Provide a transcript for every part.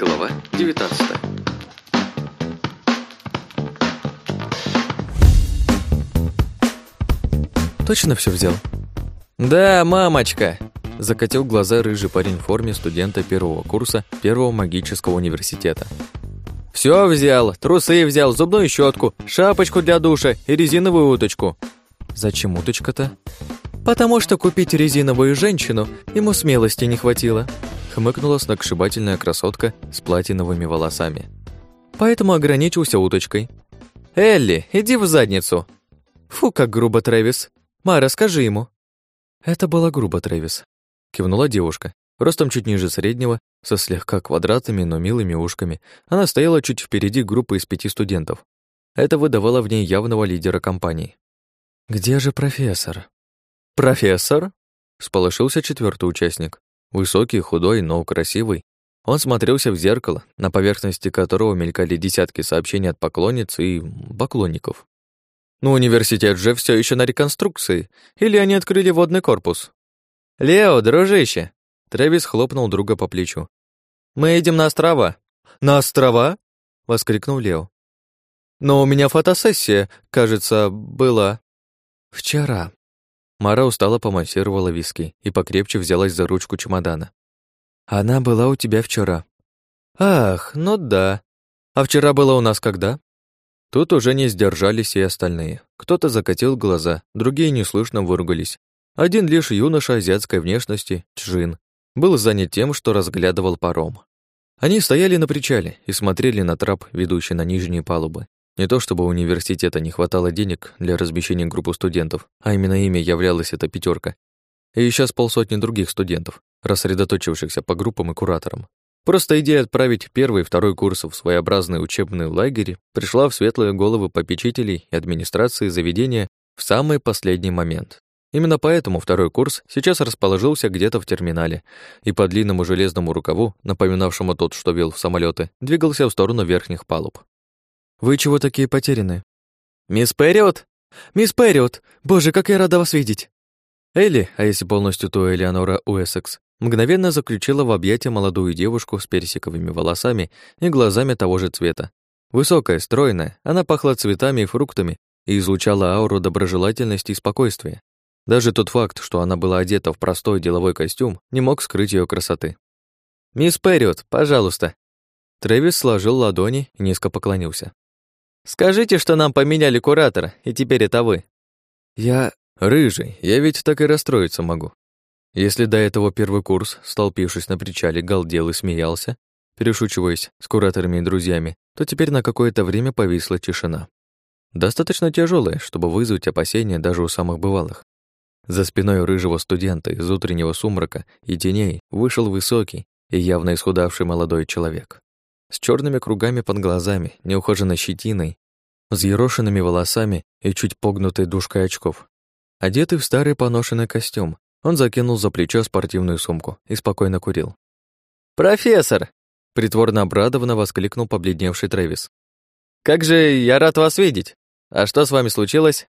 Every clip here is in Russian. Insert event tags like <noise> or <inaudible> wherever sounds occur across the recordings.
Глава 19 Точно все взял? Да, мамочка! Закатил глаза рыжий парень в форме студента первого курса Первого магического университета. Все взял, трусы взял, зубную щетку, шапочку для душа и резиновую уточку. Зачем уточка-то? Потому что купить резиновую женщину ему смелости не хватило. Хмыкнула сногсшибательная красотка с платиновыми волосами. Поэтому ограничился уточкой. «Элли, иди в задницу!» «Фу, как грубо, Трэвис!» «Ма, расскажи ему». Это было грубо, Трэвис. Кивнула девушка, ростом чуть ниже среднего, со слегка квадратными, но милыми ушками. Она стояла чуть впереди группы из пяти студентов. Это выдавало в ней явного лидера компании. «Где же профессор?» «Профессор?» — сполошился четвертый участник. Высокий, худой, но красивый. Он смотрелся в зеркало, на поверхности которого мелькали десятки сообщений от поклонниц и поклонников. Но университет же все еще на реконструкции. Или они открыли водный корпус? Лео, дружище! Трэвис хлопнул друга по плечу. Мы едем на острова. На острова? воскликнул Лео. Но у меня фотосессия, кажется, была. Вчера. Мара устало помассировала виски и покрепче взялась за ручку чемодана. Она была у тебя вчера. Ах, ну да. А вчера была у нас когда? Тут уже не сдержались и остальные. Кто-то закатил глаза, другие неслышно выругались. Один лишь юноша азиатской внешности, Чжин, был занят тем, что разглядывал паром. Они стояли на причале и смотрели на трап, ведущий на нижние палубы. Не то чтобы университета не хватало денег для размещения группы студентов, а именно ими являлась эта пятерка. И еще с полсотни других студентов, рассредоточившихся по группам и кураторам. Просто идея отправить первый и второй курс в своеобразные учебные лагеря пришла в светлые головы попечителей и администрации заведения в самый последний момент. Именно поэтому второй курс сейчас расположился где-то в терминале, и по длинному железному рукаву, напоминавшему тот, что вел в самолеты, двигался в сторону верхних палуб. «Вы чего такие потеряны?» «Мисс Перриот! Мисс Перриот! Боже, как я рада вас видеть!» Элли, а если полностью, то Элеонора Уэссекс, мгновенно заключила в объятия молодую девушку с персиковыми волосами и глазами того же цвета. Высокая, стройная, она пахла цветами и фруктами и излучала ауру доброжелательности и спокойствия. Даже тот факт, что она была одета в простой деловой костюм, не мог скрыть ее красоты. «Мисс Перриот, пожалуйста». Трэвис сложил ладони и низко поклонился. «Скажите, что нам поменяли куратора, и теперь это вы». «Я... рыжий, я ведь так и расстроиться могу. Если до этого первый курс, столпившись на причале, галдел и смеялся, перешучиваясь с кураторами и друзьями, то теперь на какое-то время повисла тишина. Достаточно тяжелая, чтобы вызвать опасения даже у самых бывалых. За спиной рыжего студента из утреннего сумрака и теней вышел высокий и явно исхудавший молодой человек. С черными кругами под глазами, неухоженной щетиной, взъерошенными волосами и чуть погнутой дужкой очков. Одетый в старый поношенный костюм, он закинул за плечо спортивную сумку и спокойно курил. «Профессор!» — притворно обрадованно воскликнул побледневший Трэвис. «Как же я рад вас видеть! А что с вами случилось?»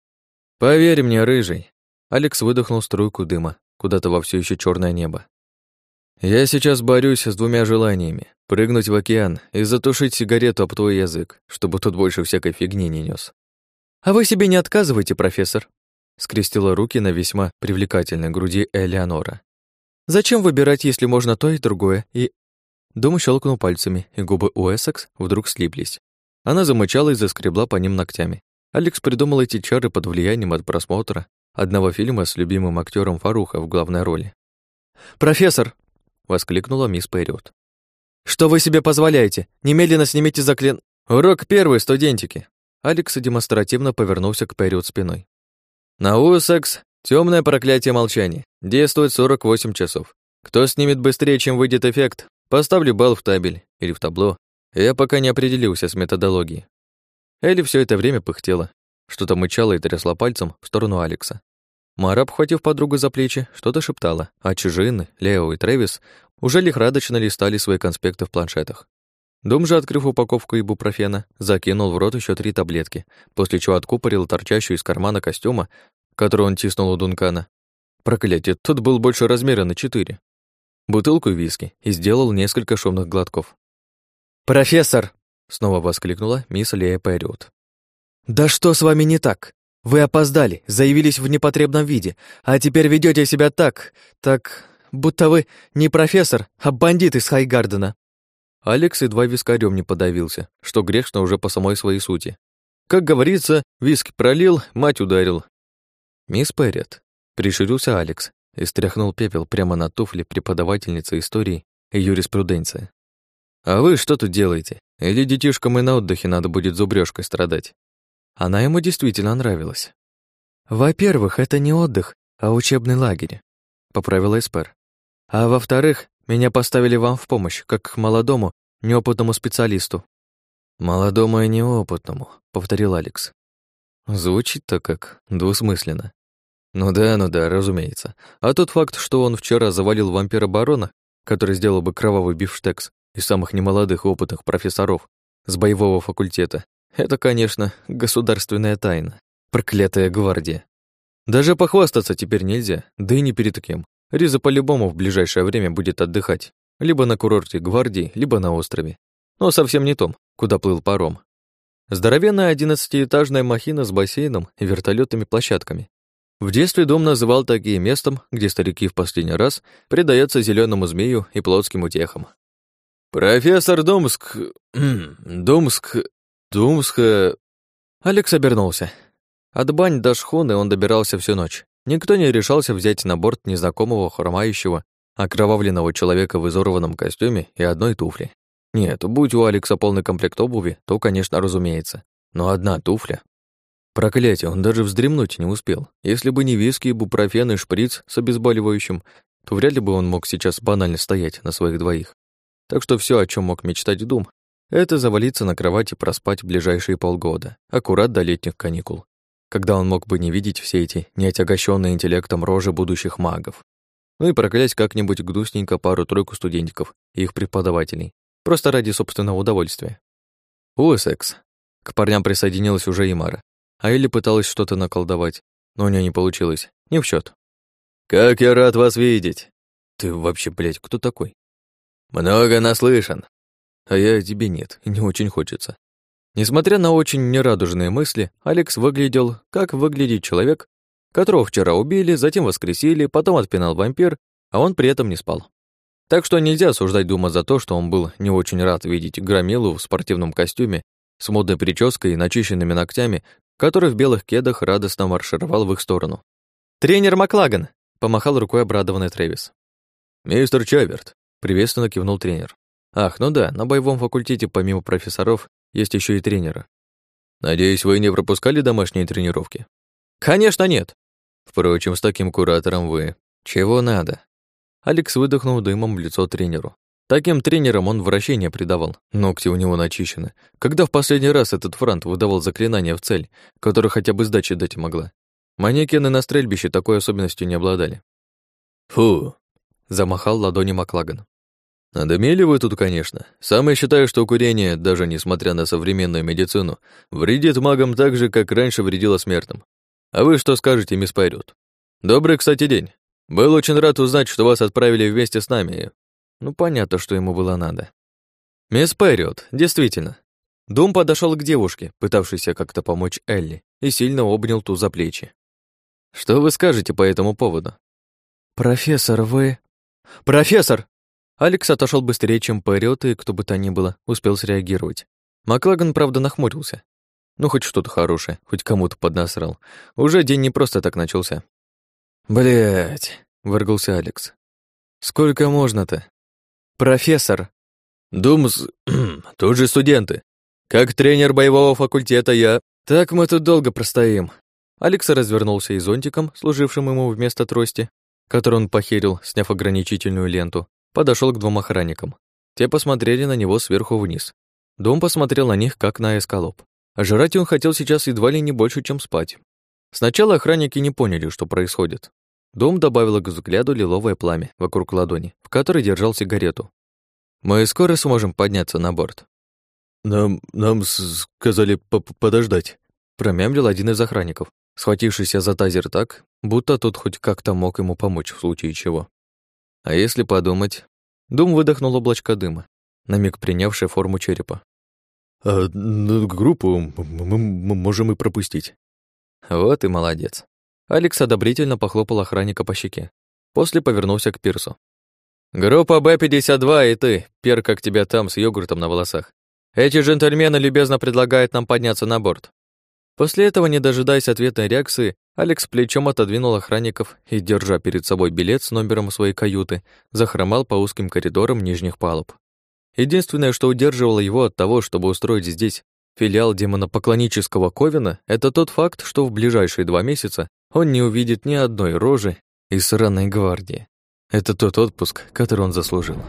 «Поверь мне, рыжий!» Алекс выдохнул струйку дыма куда-то во все еще черное небо. «Я сейчас борюсь с двумя желаниями — прыгнуть в океан и затушить сигарету об твой язык, чтобы тот больше всякой фигни не нес. «А вы себе не отказывайте, профессор», скрестила руки на весьма привлекательной груди Элеонора. «Зачем выбирать, если можно то и другое?» И... Дом щелкнул пальцами, и губы Уэссекс вдруг слиплись. Она замычала и заскребла по ним ногтями. Алекс придумал эти чары под влиянием от просмотра одного фильма с любимым актером Фаруха в главной роли. «Профессор!» — воскликнула мисс Перриот. «Что вы себе позволяете? Немедленно снимите заклин...» «Урок первый, студентики!» Алекс демонстративно повернулся к Перриот спиной. На Уэссекс темное проклятие молчания. Действует 48 часов. Кто снимет быстрее, чем выйдет эффект, поставлю балл в табель или в табло. Я пока не определился с методологией. Элли все это время пыхтела, что-то мычала и трясла пальцем в сторону Алекса. Мара, обхватив подругу за плечи, что-то шептала, а Чужин, Лео и Трэвис уже лихорадочно листали свои конспекты в планшетах. Дом же, открыв упаковку ибупрофена, закинул в рот еще три таблетки, после чего откупорил торчащую из кармана костюма, который он тиснул у Дункана. Проклятие, тот был больше размера на четыре. Бутылку виски и сделал несколько шумных глотков. «Профессор!» — снова воскликнула мисс Лея Перриот. «Да что с вами не так? Вы опоздали, заявились в непотребном виде, а теперь ведете себя так, так, будто вы не профессор, а бандит из Хайгардена». Алекс едва вискарем не подавился, что грешно уже по самой своей сути. Как говорится, виски пролил, мать ударил. «Мисс Перрит», — приширился Алекс и стряхнул пепел прямо на туфли преподавательницы истории и юриспруденции. «А вы что тут делаете? Или детишкам и на отдыхе надо будет зубрёжкой страдать?» Она ему действительно нравилась. «Во-первых, это не отдых, а учебный лагерь», — поправила Эспер. «А во-вторых, меня поставили вам в помощь, как к молодому, неопытному специалисту». «Молодому и неопытному», — повторил Алекс. Звучит-то как двусмысленно. Ну да, ну да, разумеется. А тот факт, что он вчера завалил вампира-барона, который сделал бы кровавый бифштекс из самых немолодых опытных профессоров с боевого факультета, это, конечно, государственная тайна. Проклятая гвардия. Даже похвастаться теперь нельзя, да и не перед кем. Риза по-любому в ближайшее время будет отдыхать. Либо на курорте гвардии, либо на острове. Но совсем не том, куда плыл паром. Здоровенная одиннадцатиэтажная махина с бассейном и вертолетными площадками. В детстве дом называл такие местом, где старики в последний раз предаются зеленому змею и плотским утехам. «Профессор Домск... <clears throat> Домск... Думска... Алекс обернулся. От бань до шхуны он добирался всю ночь. Никто не решался взять на борт незнакомого хромающего, окровавленного человека в изорванном костюме и одной туфли. Нет, будь у Алекса полный комплект обуви, то, конечно, разумеется. Но одна туфля. Проклятие, он даже вздремнуть не успел. Если бы не виски, бупрофен и шприц с обезболивающим, то вряд ли бы он мог сейчас банально стоять на своих двоих. Так что все, о чем мог мечтать Дум, это завалиться на кровать и проспать ближайшие полгода, аккурат до летних каникул, когда он мог бы не видеть все эти неотягощенные интеллектом рожи будущих магов. Ну и проклясть как-нибудь гнусненько пару-тройку студентиков и их преподавателей, просто ради собственного удовольствия. Уэссекс. К парням присоединилась уже и Мара. А Элли пыталась что-то наколдовать, но у нее не получилось. Не в счет. «Как я рад вас видеть!» «Ты вообще, блядь, кто такой?» «Много наслышан а я тебе нет, не очень хочется. Несмотря на очень нерадужные мысли, Алекс выглядел, как выглядит человек, которого вчера убили, затем воскресили, потом отпинал вампир, а он при этом не спал. Так что нельзя осуждать Дума за то, что он был не очень рад видеть Громилу в спортивном костюме с модной прической и начищенными ногтями, который в белых кедах радостно маршировал в их сторону. «Тренер Маклаган!» — помахал рукой обрадованный Трэвис. «Мистер Чаверт!» — приветственно кивнул тренер. Ах, ну да, на боевом факультете помимо профессоров есть еще и тренеры. Надеюсь, вы не пропускали домашние тренировки? Конечно, нет. Впрочем, с таким куратором вы... Чего надо? Алекс выдохнул дымом в лицо тренеру. Таким тренерам он вращение придавал, ногти у него начищены. Когда в последний раз этот франт выдавал заклинания в цель, которая хотя бы сдачи дать могла? Манекены на стрельбище такой особенностью не обладали. «Фу!» — замахал ладони Маклаган. Надымели вы тут, конечно. Сам я считаю, что курение, даже несмотря на современную медицину, вредит магам так же, как раньше вредило смертным. А вы что скажете, мисс Пайрют? Добрый, кстати, день. Был очень рад узнать, что вас отправили вместе с нами. Ну, понятно, что ему было надо. Мисс Пайрют, действительно. Дум подошел к девушке, пытавшейся как-то помочь Элли, и сильно обнял ту за плечи. Что вы скажете по этому поводу? Профессор, вы... Профессор! Алекс отошел быстрее, чем Пэриот, и кто бы то ни было, успел среагировать. Маклаган, правда, нахмурился. Ну, хоть что-то хорошее, хоть кому-то поднасрал. Уже день не просто так начался. Блять, выргался Алекс. Сколько можно-то? Профессор. Думс, <clears throat> тут же студенты. Как тренер боевого факультета я... Так мы тут долго простоим. Алекс развернулся и зонтиком, служившим ему вместо трости, который он похерил, сняв ограничительную ленту, подошел к двум охранникам. Те посмотрели на него сверху вниз. Дом посмотрел на них, как на эскалоп. А жрать он хотел сейчас едва ли не больше, чем спать. Сначала охранники не поняли, что происходит. Дом добавил к взгляду лиловое пламя вокруг ладони, в которой держал сигарету. «Мы скоро сможем подняться на борт». «Нам... нам сказали по подождать», — промямлил один из охранников, схватившийся за тазер так, будто тот хоть как-то мог ему помочь в случае чего. А если подумать? Дум выдохнул облачко дыма. на миг принявшая форму черепа. «А ну, группу мы можем и пропустить». Вот и молодец. Алекс одобрительно похлопал охранника по щеке. После повернулся к Пирсу. «Группа Б-52 и ты, Пер, как тебя там, с йогуртом на волосах. Эти джентльмены любезно предлагают нам подняться на борт». После этого, не дожидаясь ответной реакции, Алекс плечом отодвинул охранников и, держа перед собой билет с номером своей каюты, захромал по узким коридорам нижних палуб. Единственное, что удерживало его от того, чтобы устроить здесь филиал демонопоклонического Ковина, это тот факт, что в ближайшие два месяца он не увидит ни одной рожи из сраной гвардии. Это тот отпуск, который он заслужил.